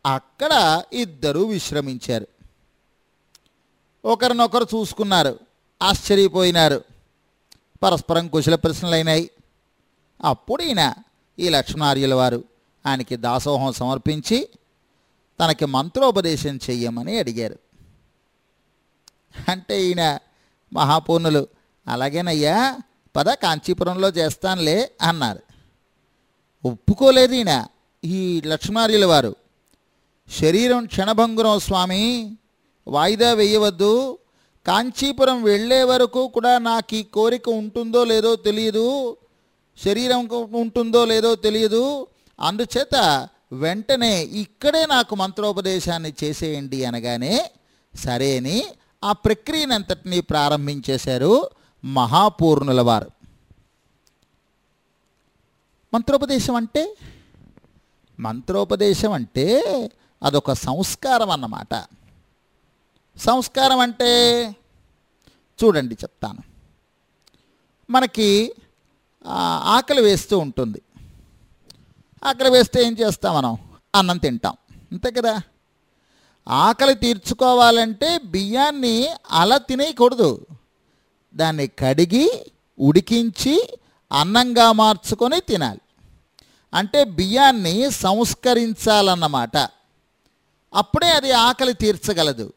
[SPEAKER 1] అక్కడ ఇద్దరు విశ్రమించారు. ఒకరినొకరు చూసుకున్నారు. ఆశ్చర్యపోయినారు. పరస్పరం కుశల ప్రశ్నలైనాయి. అప్పుడు ఈయన ఈ లక్ష్మణార్యుల వారు ఆయనకి దాసోహం సమర్పించి తనకి మంత్రోపదేశం చెయ్యమని అడిగారు. అంటే ఈయన మహాపూర్ణులు అలాగేనయ్యా పద కాంచీపురంలో చేస్తానులే అన్నారు. ఒప్పుకోలేదు ఈయన ఈ లక్ష్మణార్యుల వారు శరీరం క్షణభంగురం స్వామి వాయిదా వేయవద్దు. కాంచీపురం వెళ్ళే వరకు కూడా నాకు ఈ కోరిక ఉంటుందో లేదో తెలియదు శరీరం ఉంటుందో లేదో తెలియదు. అందుచేత వెంటనే ఇక్కడే నాకు మంత్రోపదేశాన్ని చేసేయండి అనగానే సరే అని ఆ ప్రక్రియనంతటినీ ప్రారంభించేశారు మహాపూర్ణుల వారు. మంత్రోపదేశం అంటే? మంత్రోపదేశం అంటే అదొక సంస్కారం అన్నమాట. సంస్కారం అంటే? చూడండి చెప్తాను. మనకి ఆకలి వేస్తూ ఉంటుంది. ఆకలి వేస్తే ఏం చేస్తాం మనం? అన్నం తింటాం. అంతే కదా? ఆకలి తీర్చుకోవాలంటే బియ్యాన్ని అలా తినేయకూడదు. దాన్ని కడిగి ఉడికించి అన్నంగా మార్చుకొని తినాలి. అంటే బియ్యాన్ని సంస్కరించాలన్నమాట. అప్పుడే అది ఆకలి తీర్చగలదు.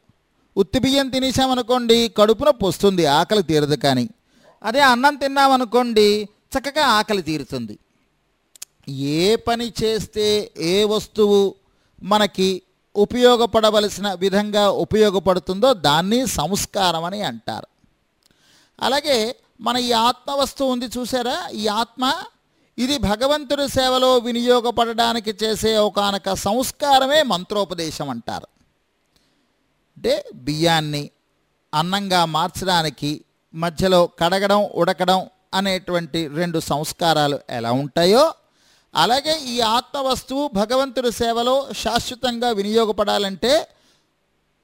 [SPEAKER 1] ఉత్తి బియ్యం తినేసామనుకోండి కడుపున నొప్పి వస్తుంది ఆకలి తీరదు కానీ. అదే అన్నం తిన్నామనుకోండి చక్కగా ఆకలి తీరుతుంది. ఏ పని చేస్తే ఏ వస్తువు మనకి ఉపయోగపడవలసిన విధంగా ఉపయోగపడుతుందో దాన్ని సంస్కారం అని అంటారు. అలాగే మన ఈ ఆత్మ వస్తువు ఉంది చూసారా? ఈ ఆత్మ ఇది భగవంతుడి సేవలో వినియోగపడడానికి చేసే ఒకనొక సంస్కారమే మంత్రోపదేశం అంటారు. అంటే బియ్యాన్ని అన్నంగా మార్చడానికి మధ్యలో కడగడం ఉడకడం అనేటువంటి రెండు సంస్కారాలు ఎలా ఉంటాయో అలాగే ఈ ఆత్మవస్తువు భగవంతుడి సేవలో శాశ్వతంగా వినియోగపడాలంటే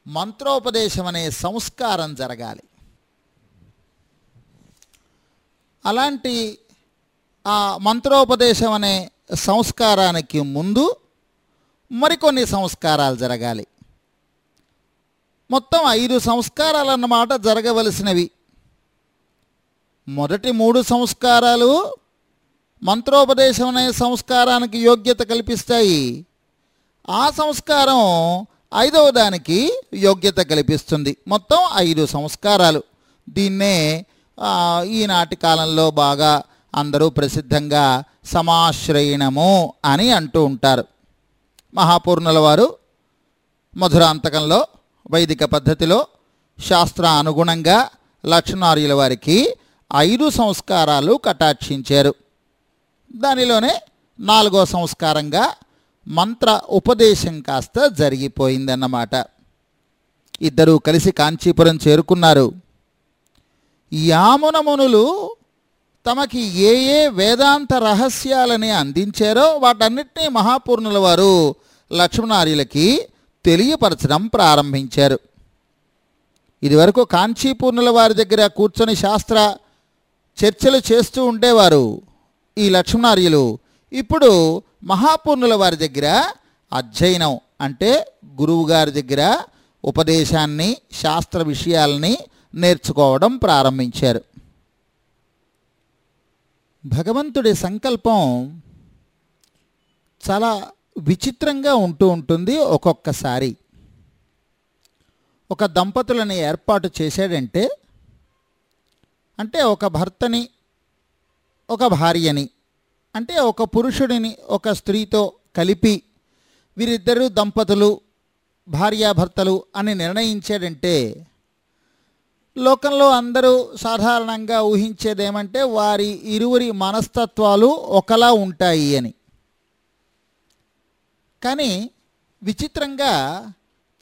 [SPEAKER 1] మంత్రోపదేశం అనే సంస్కారం జరగాలి. అలాంటి ఆ మంత్రోపదేశం అనే సంస్కారానికి ముందు మరికొన్ని సంస్కారాలు జరగాలి. మొత్తం ఐదు సంస్కారాలు అన్నమాట జరగవలసినవి. మొదటి మూడు సంస్కారాలు మంత్రోపదేశం అనే సంస్కారానికి యోగ్యత కల్పిస్తాయి. ఆ సంస్కారం ఐదవ దానికి యోగ్యత కల్పిస్తుంది. మొత్తం ఐదు సంస్కారాలు. దీన్నే ఈనాటి కాలంలో బాగా అందరూ ప్రసిద్ధంగా సమాశ్రయణము అని అంటూ ఉంటారు. మహాపూర్ణుల వారు మధురాంతకంలో వైదిక పద్ధతిలో శాస్త్ర అనుగుణంగా లక్షణార్యుల వారికి ఐదు సంస్కారాలు కటాక్షించారు. దానిలోనే నాలుగో సంస్కారంగా మంత్ర ఉపదేశం కాస్త జరిగిపోయిందన్నమాట. ఇద్దరూ కలిసి కాంచీపురం చేరుకున్నారు. యామునమునులు తమకి ఏ ఏ వేదాంత రహస్యాలని అందించారో వాటన్నిటినీ మహాపూర్ణుల వారు లక్ష్మణార్యులకి తెలియపరచడం ప్రారంభించారు. ఇదివరకు కాంచీపూర్ణుల వారి దగ్గర కూర్చొని శాస్త్ర చర్చలు చేస్తూ ఉండేవారు ఈ లక్ష్మణార్యులు. ఇప్పుడు మహాపూర్ణుల వారి దగ్గర అధ్యయనం అంటే గురువు గారి దగ్గర ఉపదేశాన్ని శాస్త్ర విషయాల్ని నేర్చుకోవడం ప్రారంభించారు. భగవంతుడి సంకల్పం చాలా విచిత్రంగా ఉంటూ ఉంటుంది ఒక్కొక్కసారి. ఒక దంపతులని ఏర్పాటు చేశాడంటే అంటే ఒక భర్తని ఒక భార్యని అంటే ఒక పురుషుడిని ఒక స్త్రీతో కలిపి వీరిద్దరూ దంపతులు భార్యాభర్తలు అని నిర్ణయించాడంటే లోకంలో అందరూ సాధారణంగా ఊహించేదేమంటే వారి ఇరువురి మనస్తత్వాలు ఒకలా ఉంటాయి అని. కానీ విచిత్రంగా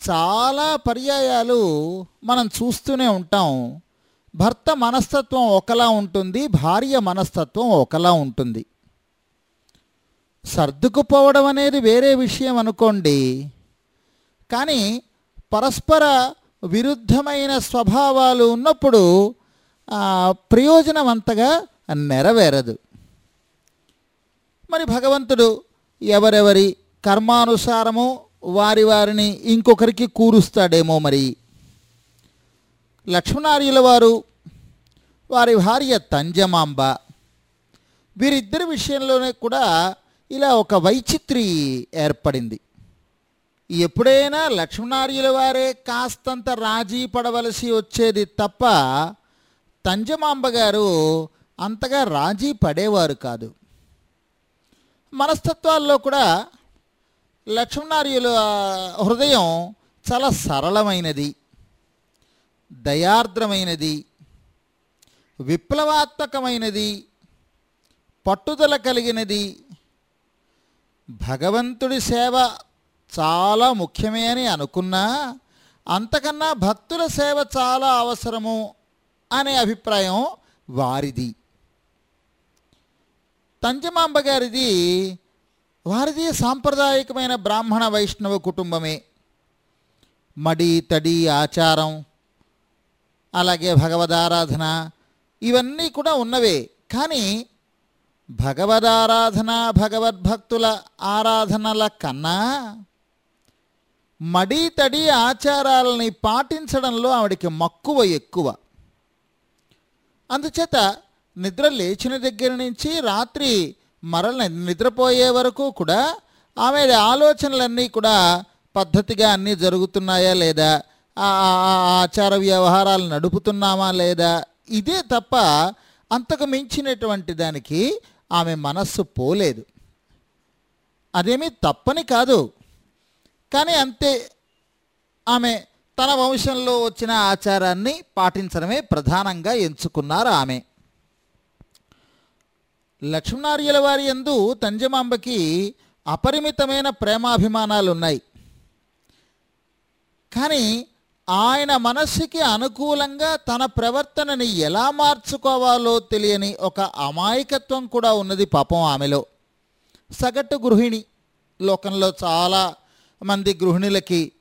[SPEAKER 1] చాలా పర్యాయాలు మనం చూస్తూనే ఉంటాం. భర్త మనస్తత్వం ఒకలా ఉంటుంది భార్య మనస్తత్వం ఒకలా ఉంటుంది. సర్దుకుపోవడం అనేది వేరే విషయం అనుకోండి కానీ పరస్పర విరుద్ధమైన స్వభావాలు ఉన్నప్పుడు ప్రయోజనం అంతగా నెరవేరదు. మరి భగవంతుడు ఎవరెవరి కర్మానుసారము వారి వారిని ఇంకొకరికి కూరుస్తాడేమో మరి? లక్ష్మణార్యుల వారు వారి భార్య తంజమాంబ వీరిద్దరి విషయంలోనే కూడా ఇలా ఒక వైచిత్రి ఏర్పడింది. ఎప్పుడైనా లక్ష్మణార్యుల వారే కాస్తంత రాజీ పడవలసి వచ్చేది తప్ప తంజమాంబ గారు అంతగా రాజీ పడేవారు కాదు. మనస్తత్వాల్లో కూడా లక్ష్మణార్యుల హృదయం చాలా సరళమైనది. దయార్ద్రమైనది విప్లవాత్మకమైనది పట్టుదల కలిగినది. భగవంతుడి సేవ చాలా ముఖ్యమే అని అనుకున్నా అంతకన్నా భక్తుల సేవ చాలా అవసరము అనే అభిప్రాయం వారిది. తంజమాంబ గారిది వారిది సాంప్రదాయకమైన బ్రాహ్మణ వైష్ణవ కుటుంబమే. మడి తడి ఆచారం అలాగే భగవదారాధన ఇవన్నీ కూడా ఉన్నవే. కానీ భగవదారాధన భగవద్భక్తుల ఆరాధనల కన్నా మడి తడి ఆచారాలని పాటించడంలో ఆవిడకి మక్కువ ఎక్కువ. అందుచేత నిద్ర లేచిన దగ్గర నుంచి రాత్రి మరల నిద్రపోయే వరకు కూడా ఆమె ఆలోచనలన్నీ కూడా పద్ధతిగా అన్నీ జరుగుతున్నాయా లేదా? ఆచార వ్యవహారాలు నడుపుతున్నామా లేదా? ఇదే తప్ప అంతకు మించినటువంటి దానికి ఆమె మనస్సు పోలేదు. అదేమీ తప్పని కాదు. కానీ అంతే ఆమె తన వంశంలో వచ్చిన ఆచారాన్ని పాటించడమే ప్రధానంగా ఎంచుకున్నారు ఆమె. లక్ష్మణార్యుల వారి యందు తంజమాంబకి అపరిమితమైన ప్రేమాభిమానాలు ఉన్నాయి కానీ ఆయన మనస్సుకి అనుకూలంగా తన ప్రవర్తనని ఎలా మార్చుకోవాలో తెలియని ఒక అమాయకత్వం కూడా ఉన్నది పాపం ఆమెలో. సగటు గృహిణి లోకంలో చాలా మంది గృహిణులకి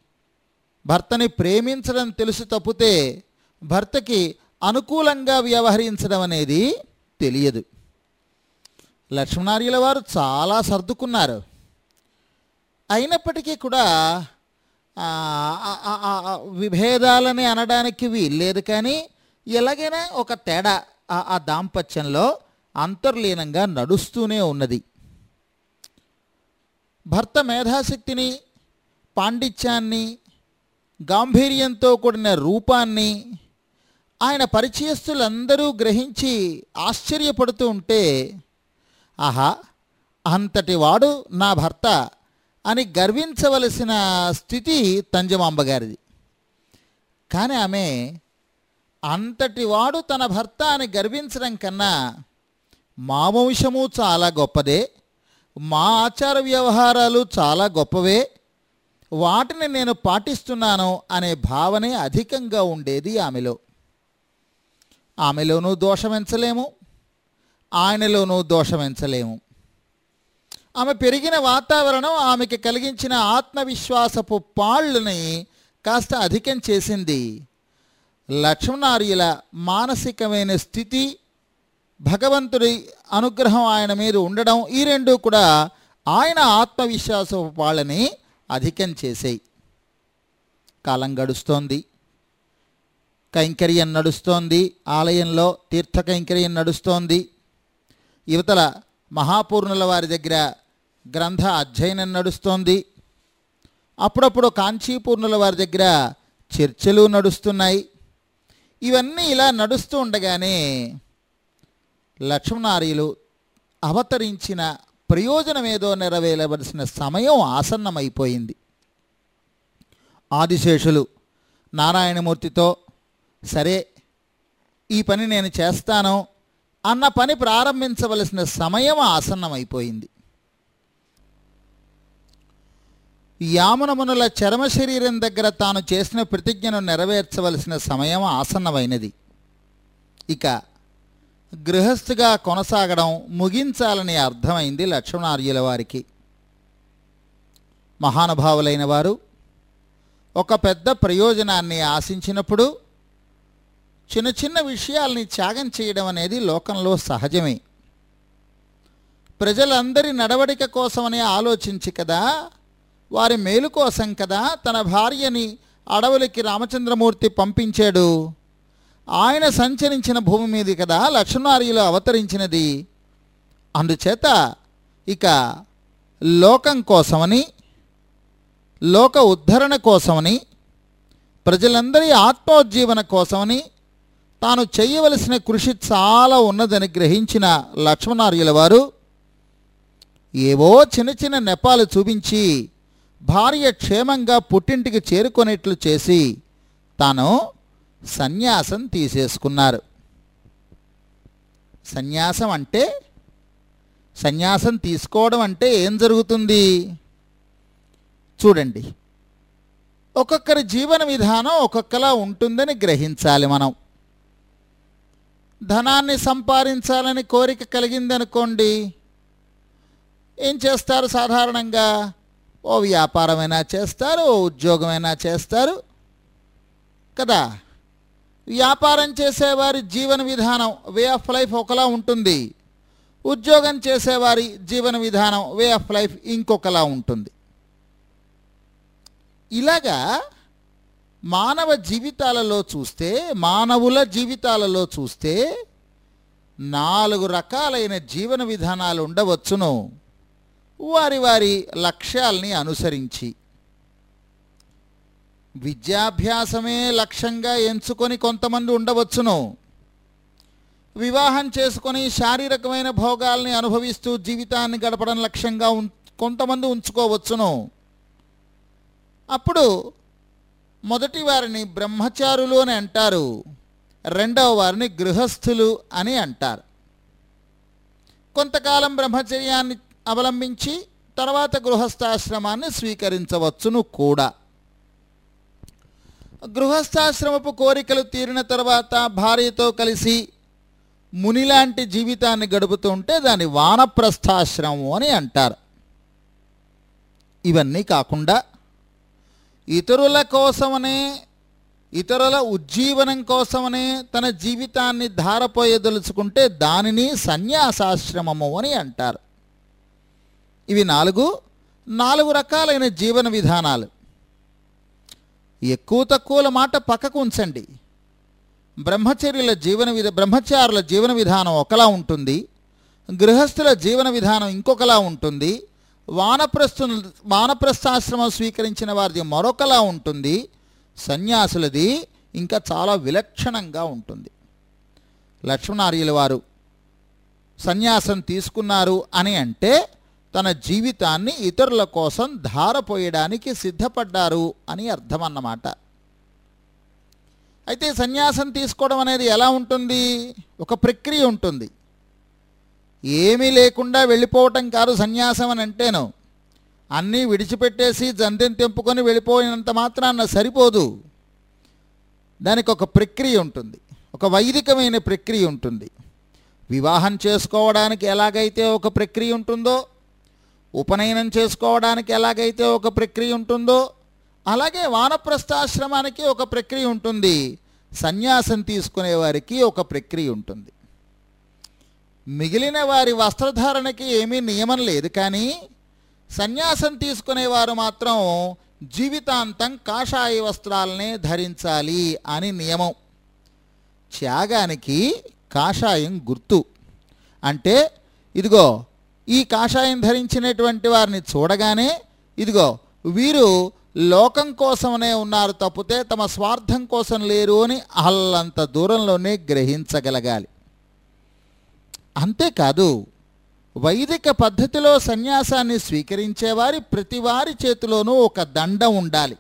[SPEAKER 1] భర్తని ప్రేమించడం తెలుసు తప్పితే భర్తకి అనుకూలంగా వ్యవహరించడం అనేది తెలియదు. లక్ష్మణార్యుల వారు చాలా సర్దుకున్నారు. అయినప్పటికీ కూడా విభేదాలని అనడానికి వీల్లేదు కానీ ఎలాగైనా ఒక తేడా ఆ ఆ దాంపత్యంలో అంతర్లీనంగా నడుస్తూనే ఉన్నది. భర్త మేధాశక్తిని పాండిత్యాన్ని గాంభీర్యంతో కూడిన రూపాన్ని ఆయన పరిచయస్తులందరూ గ్రహించి ఆశ్చర్యపడుతూ ఉంటే ఆహా అంతటివాడు నా భర్త అని గర్వించవలసిన స్థితి తంజమాంబ గారిది. కానీ ఆమె అంతటి వాడు తన భర్త అని గర్వించడం కన్నా మా వంశము చాలా గొప్పదే మా ఆచార వ్యవహారాలు చాలా గొప్పవే వాటిని నేను పాటిస్తున్నాను అనే భావనే అధికంగా ఉండేది ఆమెలో. ఆమెలోనూ దోషమించలేము ఆయనలోనూ దోషమెంచలేము. ఆమె పెరిగిన వాతావరణం ఆమెకి కలిగించిన ఆత్మవిశ్వాసపు పాళ్ళని కాస్త అధికం చేసింది. లక్ష్మణార్యుల మానసికమైన స్థితి భగవంతుడి అనుగ్రహం ఆయన మీద ఉండడం ఈ రెండు కూడా ఆయన ఆత్మవిశ్వాస పాళ్ళని అధికం చేసాయి. కాలం గడుస్తోంది. కైంకర్యం నడుస్తోంది. ఆలయంలో తీర్థ కైంకర్యం నడుస్తోంది. యువతల మహాపూర్ణుల వారి దగ్గర గ్రంథ అధ్యయనం నడుస్తోంది. అప్పుడప్పుడు కాంచీపూర్ణుల వారి దగ్గర చర్చలు నడుస్తున్నాయి. ఇవన్నీ ఇలా నడుస్తూ ఉండగానే లక్ష్మణార్యులు అవతరించిన ప్రయోజనమేదో నెరవేరవలసిన సమయం ఆసన్నమైపోయింది. ఆదిశేషులు నారాయణమూర్తితో సరే ఈ పని నేను చేస్తాను అన్న పని ప్రారంభించవలసిన సమయం ఆసన్నమైపోయింది. యామనమునుల చర్మ శరీరం దగ్గర తాను చేసిన ప్రతిజ్ఞను నెరవేర్చవలసిన సమయం ఆసన్నమైనది. ఇక గృహస్థుగా కొనసాగడం ముగించాలని అర్థమైంది లక్ష్మణార్యుల వారికి. మహానుభావులైన వారు ఒక పెద్ద ప్రయోజనాన్ని ఆశించినప్పుడు చిన్న చిన్న విషయాల్ని త్యాగం చేయడం అనేది లోకంలో సహజమే. ప్రజలందరి నడవడిక కోసమని ఆలోచించి కదా వారి మేలు కోసం కదా తన భార్యని అడవులకి రామచంద్రమూర్తి పంపించాడు. ఆయన సంచరించిన భూమి మీది కదా లక్ష్మణార్యులు అవతరించినది. అందుచేత ఇక లోకం కోసమని లోక ఉద్ధరణ కోసమని ప్రజలందరి ఆత్మోజ్జీవన కోసమని తాను చేయవలసిన కృషి చాలా ఉన్నదని గ్రహించిన లక్ష్మణార్యుల వారు ఏవో చిన్న చిన్న నెపాలు చూపించి భార్య క్షేమంగా పుట్టింటికి చేరుకునేట్లు చేసి తాను సన్యాసం తీసేసుకున్నారు. సన్యాసం అంటే సన్యాసం తీసుకోవడం అంటే ఏం జరుగుతుంది? చూడండి. ఒక్కొక్కరి జీవన విధానం ఒక్కొక్కలా ఉంటుందని గ్రహించాలి మనం. ధనాన్ని సంపాదించాలని కోరిక కలిగిందనుకోండి ఏం చేస్తారు సాధారణంగా? ఓ వ్యాపారమైనా చేస్తారు ఓ ఉద్యోగమైనా చేస్తారు. కదా? వ్యాపారం చేసేవారి జీవన విధానం వే ఆఫ్ లైఫ్ ఒకలా ఉంటుంది. ఉద్యోగం చేసేవారి జీవన విధానం వే ఆఫ్ లైఫ్ ఇంకొకలా ఉంటుంది. ఇలాగా మానవ జీవితాలలో చూస్తే మానవుల జీవితాలలో చూస్తే నాలుగు రకాలైన జీవన విధానాలు ఉండవచ్చును. వారి వారి లక్ష్యాల్ని అనుసరించి. విద్యాభ్యాసమే లక్ష్యంగా ఎంచుకొని కొంతమంది ఉండవచ్చును. వివాహం చేసుకొని శారీరకమైన భోగాల్ని అనుభవిస్తూ జీవితాన్ని గడపడం లక్ష్యంగా ఉం కొంతమంది ఉంచుకోవచ్చును. అప్పుడు మొదటి వారిని బ్రహ్మచారులు అని అంటారు. రెండవ వారిని గృహస్థులు అని అంటారు. కొంతకాలం బ్రహ్మచర్యాన్ని అవలంబించి తర్వాత గృహస్థాశ్రమాన్ని స్వీకరించవచ్చును కూడా. గృహస్థాశ్రమపు కోరికలు తీరిన తర్వాత భార్యతో కలిసి మునిలాంటి జీవితాన్ని గడుపుతుంటే దాని వానప్రస్థాశ్రమం అని అంటారు. ఇవన్నీ కాకుండా ఇతరుల కోసమనే ఇతరుల ఉజ్జీవనం కోసమనే తన జీవితాన్ని ధారపోయదలుచుకుంటే దానిని సన్యాసాశ్రమము అని అంటారు. ఇవి నాలుగు నాలుగు రకాలైన జీవన విధానాలు. ఎక్కువ తక్కువల మాట పక్కకు ఉంచండి. బ్రహ్మచర్యుల జీవన విధ బ్రహ్మచారుల జీవన విధానం ఒకలా ఉంటుంది. గృహస్థుల జీవన విధానం ఇంకొకలా ఉంటుంది. వానప్రస్థు వానప్రస్థాశ్రమం స్వీకరించిన వారిది మరొకలా ఉంటుంది. సన్యాసులది ఇంకా చాలా విలక్షణంగా ఉంటుంది. లక్ష్మణార్యుల వారు సన్యాసం తీసుకున్నారు అని అంటే తన జీవితాన్ని ఇతరుల కోసం ధారపోయడానికి సిద్ధపడ్డారు అని అర్థం అన్నమాట అయితే సన్యాసం తీసుకోవడం అనేది ఎలా ఉంటుంది? ఒక ప్రక్రియ ఉంటుంది. ఏమీ లేకుండా వెళ్ళిపోవటం కాదు సన్యాసం అని అంటేను. అన్నీ విడిచిపెట్టేసి జంతెం తెంపుకొని వెళ్ళిపోయినంత మాత్రాన సరిపోదు. దానికి ఒక ప్రక్రియ ఉంటుంది. ఒక వైదికమైన ప్రక్రియ ఉంటుంది. వివాహం చేసుకోవడానికి ఎలాగైతే ఒక ప్రక్రియ ఉంటుందో ఉపనయనం చేసుకోవడానికి ఎలాగైతే ఒక ప్రక్రియ ఉంటుందో అలాగే వానప్రస్థాశ్రమానికి ఒక ప్రక్రియ ఉంటుంది. సన్యాసం తీసుకునే వారికి ఒక ప్రక్రియ ఉంటుంది. మిగిలిన వారి వస్త్రధారణకి ఏమీ నియమం లేదు కానీ సన్యాసం తీసుకునేవారు మాత్రం జీవితాంతం కాషాయ వస్త్రాలనే ధరించాలి అని నియమం. త్యాగానికి కాషాయం గుర్తు. అంటే ఇదిగో ఈ కాషాయం ధరించినటువంటి వారిని చూడగానే ఇదిగో వీరు లోకం కోసమనే ఉన్నారు తప్పితే తమ స్వార్థం కోసం లేరు అని అల్లంత దూరంలోనే గ్రహించగలగాలి. అంతేకాదు వైదిక పద్ధతిలో సన్యాసాన్ని స్వీకరించేవారి ప్రతి వారి చేతిలోనూ ఒక దండం ఉండాలి.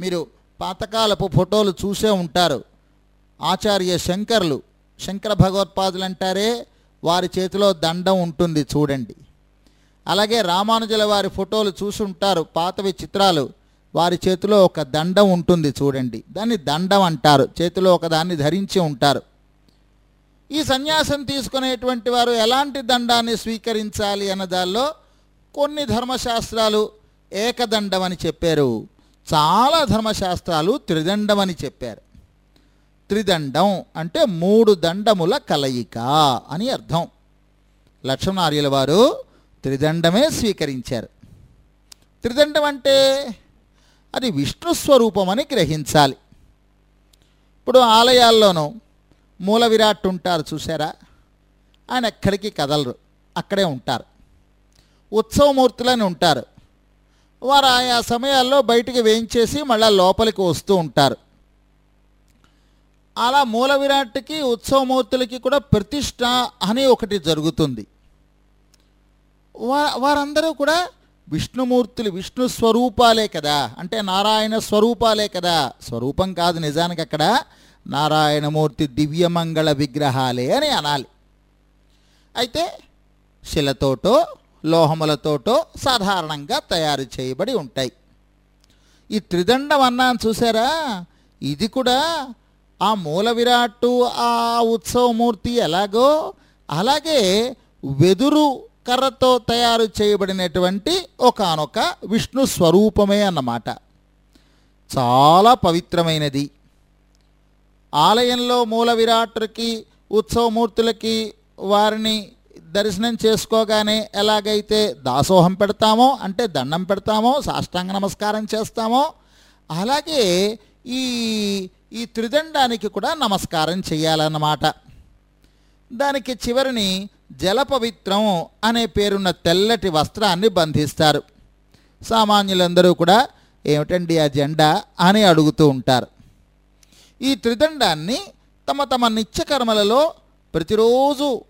[SPEAKER 1] మీరు పాతకాలపు ఫోటోలు చూసే ఉంటారు. ఆచార్య శంకర్లు శంకర భగవత్పాదులు అంటారే వారి చేతిలో దండం ఉంటుంది చూడండి. అలాగే రామానుజుల వారి ఫోటోలు చూసి ఉంటారు పాతవి చిత్రాలు. వారి చేతిలో ఒక దండం ఉంటుంది చూడండి. దాన్ని దండం అంటారు. చేతిలో ఒకదాన్ని ధరించి ఉంటారు. ఈ సన్యాసం తీసుకునేటువంటి వారు ఎలాంటి దండాన్ని స్వీకరించాలి అన్న దానిలో కొన్ని ధర్మశాస్త్రాలు ఏకదండం అని చెప్పారు. చాలా ధర్మశాస్త్రాలు త్రిదండం అని చెప్పారు. త్రిదండం అంటే మూడు దండముల కలయిక అని అర్థం. లక్ష్మణార్యుల వారు త్రిదండమే స్వీకరించారు. త్రిదండం అంటే అది విష్ణు స్వరూపం అని గ్రహించాలి. ఇప్పుడు ఆలయాల్లోనూ మూల విరాట్ ఉంటారు చూసారా ఆయన ఎక్కడికి కదలరు అక్కడే ఉంటారు. ఉత్సవమూర్తులని ఉంటారు. వారు ఆయా సమయాల్లో బయటికి వేయించేసి మళ్ళీ లోపలికి వస్తూ ఉంటారు. అలా మూల విరాట్కి ఉత్సవమూర్తులకి కూడా ప్రతిష్ట అని ఒకటి జరుగుతుంది. వారందరూ కూడా విష్ణుమూర్తులు విష్ణు స్వరూపాలే కదా. అంటే నారాయణ స్వరూపాలే కదా. స్వరూపం కాదు నిజానికి అక్కడ. నారాయణమూర్తి దివ్యమంగళ విగ్రహాలే అని అనాలి. అయితే శిలతోటో లోహములతోటో సాధారణంగా తయారు చేయబడి ఉంటాయి. ఈ త్రిదండం అన్నాను చూసారా? ఇది కూడా ఆ మూల విరాట్టు ఆ ఉత్సవమూర్తి ఎలాగో అలాగే వెదురు కర్రతో తయారు చేయబడినటువంటి ఒకానొక విష్ణు స్వరూపమే అన్నమాట. చాలా పవిత్రమైనది. ఆలయంలో మూల విరాట్టుకి ఉత్సవమూర్తులకి వారిని దర్శనం చేసుకోగానే ఎలాగైతే దాసోహం పెడతామో అంటే దండం పెడతామో సాష్టాంగ నమస్కారం చేస్తామో అలాగే ఈ ఈ త్రిదండానికి కూడా నమస్కారం చేయాలన్నమాట. దానికి చివరిని జలపవిత్రం అనే పేరున్న తెల్లటి వస్త్రాన్ని బంధిస్తారు. సామాన్యులందరూ కూడా ఏమిటండి ఆ జెండా అని అడుగుతూ ఉంటారు. ఈ త్రిదండాన్ని తమ తమ నిత్యకర్మలలో ప్రతిరోజు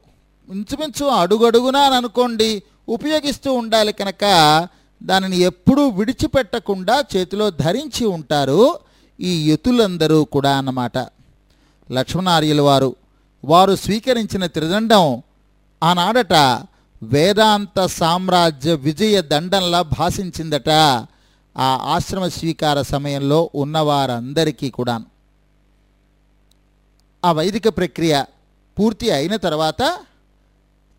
[SPEAKER 1] ఇంచుమించు అడుగడుగునా అని అనుకోండి ఉపయోగిస్తూ ఉండాలి కనుక దానిని ఎప్పుడూ విడిచిపెట్టకుండా చేతిలో ధరించి ఉంటారు. ఈ యతులందరూ కూడా అన్నమాట. లక్ష్మణార్యుల వారు వారు స్వీకరించిన త్రిదండం ఆనాడట వేదాంత సామ్రాజ్య విజయ దండంలా భాషించిందట ఆ ఆశ్రమ స్వీకార సమయంలో ఉన్నవారందరికీ కూడా ఆ వైదిక ప్రక్రియ పూర్తి అయిన తర్వాత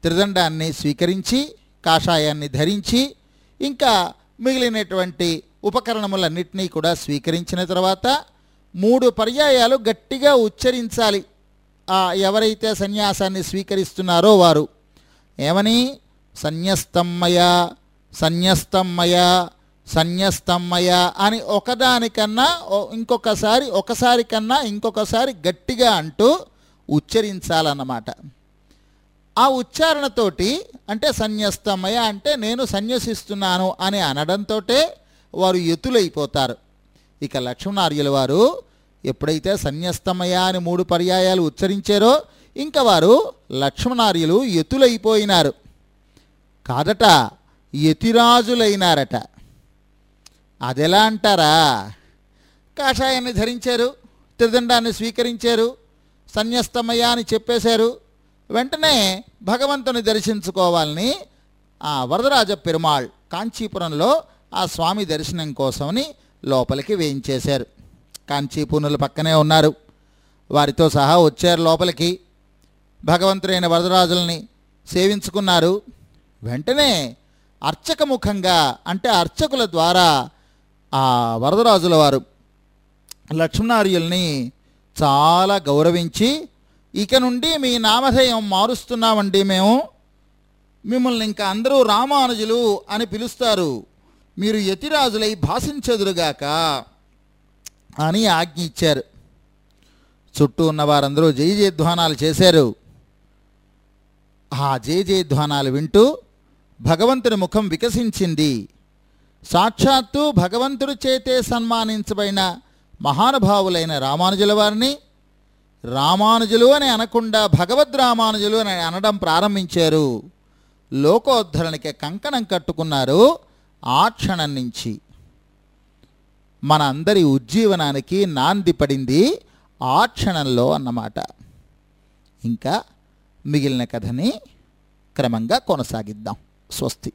[SPEAKER 1] త్రిదండాన్ని స్వీకరించి కాషాయాన్ని ధరించి ఇంకా మిగిలినటువంటి ఉపకరణములన్నింటినీ కూడా స్వీకరించిన తర్వాత మూడు పర్యాయాలు గట్టిగా ఉచ్చరించాలి. ఆ ఎవరైతే సన్యాసాన్ని స్వీకరిస్తున్నారో వారు. ఏమని? సన్యస్తమ్మయ సన్యస్తమ్మయ సన్యస్తమ్మయ అని ఒకదానికన్నా ఇంకొకసారి ఒకసారి కన్నా ఇంకొకసారి గట్టిగా అంటూ ఉచ్చరించాలన్నమాట. ఆ ఉచ్చారణతోటి అంటే సన్యస్తమయ అంటే నేను సన్యసిస్తున్నాను అని అనడంతో వారు ఎతులైపోతారు ఇక లక్ష్మణార్యుల వారు ఎప్పుడైతే సన్యస్తమయ అని మూడు పర్యాయాలు ఉచ్చరించారో ఇంకా వారు లక్ష్మణార్యులు ఎతులైపోయినారు కాదట యతిరాజులైనారట. అదెలా అంటారా? కాషాయాన్ని ధరించారు త్రిదండాన్ని స్వీకరించారు సన్యస్తమయ్యా అని చెప్పేశారు. వెంటనే భగవంతుని దర్శించుకోవాలని ఆ వరదరాజ పెరుమాళ్ కాంచీపురంలో ఆ స్వామి దర్శనం కోసమని లోపలికి వేయించేశారు. కాంచీపూనులు పక్కనే ఉన్నారు. వారితో సహా వచ్చారు లోపలికి. భగవంతుడైన వరదరాజుల్ని సేవించుకున్నారు. వెంటనే అర్చకముఖంగా అంటే అర్చకుల ద్వారా ఆ వరదరాజుల వారు లక్ష్మణార్యుల్ని చాలా గౌరవించి ఇక నుండి మీ నామధేయం మారుస్తున్నామండి మేము. మిమ్మల్ని ఇంకా అందరూ రామానుజులు అని పిలుస్తారు. మీరు యతిరాజులై భాషించెదురుగాక అని ఆజ్ఞ ఇచ్చారు. చుట్టూ ఉన్న వారందరూ జయ జయధ్వానాలు చేశారు. ఆ జయ జయధ్వానాలు వింటూ భగవంతుని ముఖం వికసించింది. సాక్షాత్తు భగవంతుడి చేతే సన్మానించబడిన మహానుభావులైన రామానుజుల వారిని రామానుజులు అని అనకుండా భగవద్ రామానుజులు అని అనడం ప్రారంభించారు. లోకోద్ధరణకి కంకణం కట్టుకున్నారు. ఆ క్షణం నుంచి మన అందరి ఉజ్జీవనానికి నాంది పడింది ఆ క్షణంలో అన్నమాట. ఇంకా మిగిలిన కథని క్రమంగా కొనసాగిద్దాం. స్వస్తి.